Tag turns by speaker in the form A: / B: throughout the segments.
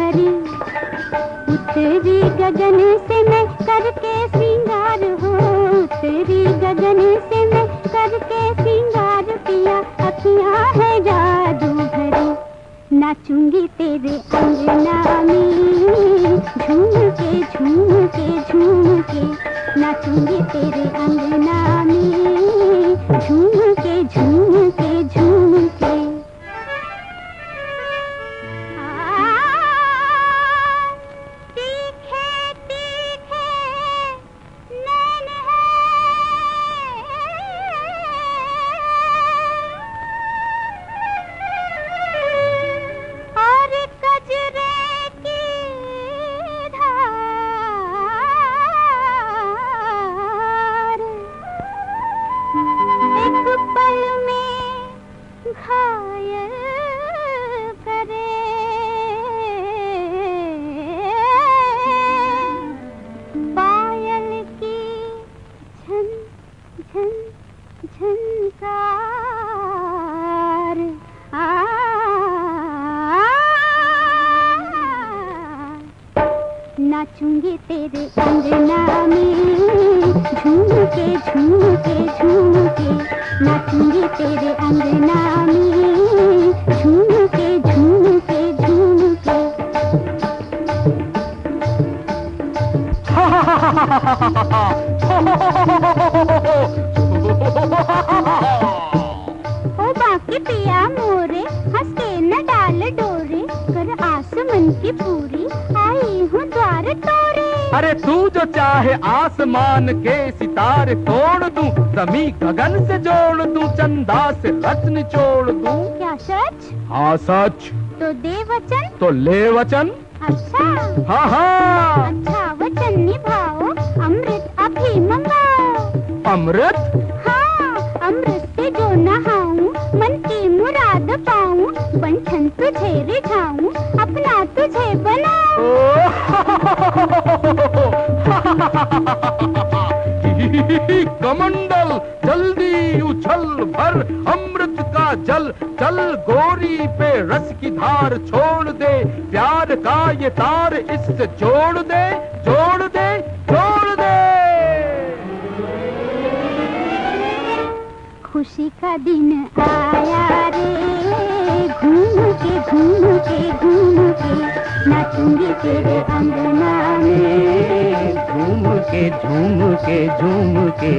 A: भरी उतरी गगन से मैं करके श्रृंगार हो। उतरी गगन से मैं करके श्रृंगार पिया। अखियाँ है जादू भरी नाचूँगी तेरे अंगना नाचूँगी तेरे अंगना में। झूम के झूम के झूम के नाचूँगी तेरे अंगना में। झूम के झूम के झूम के ओ बाकी पिया मोरे हंस के न डाल डोरे, कर आस मन की पूरी, आई
B: अरे तू जो चाहे आसमान के सितारे तोड़ दूँ जमी गगन से जोड़ दूँ चंदा से रच निचोड़ दूँ।
A: क्या सच?
B: हाँ सच।
A: तो दे वचन?
B: तो ले वचन।
A: अच्छा।
B: हाँ हाँ।
A: अच्छा वचन निभाओ। अमृत अभी मंगाओ।
B: अमृत?
A: हाँ अमृत से जो नहाऊं मन की मुराद पाऊँ बंधन तुझे रिझाऊं अपना तुझे बनाऊँ।
B: कमंडल, जल्दी उछल भर, अमृत का जल, चल गोरी पे रस की धार छोड़ दे, प्यार का ये तार इससे जोड़ दे जोड़ दे जोड़ दे।
A: खुशी का दिन आया रे, घूम के घूम के घूम के, नाचूँगी तेरे अंगना
C: के झूम के झूम के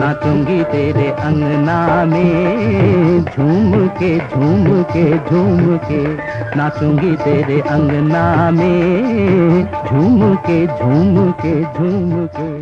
C: नाचूँगी तेरे अंगना में। झूम के झूम के झूम के नाचूँगी तेरे अंगना में। झूम के झूम के झूम के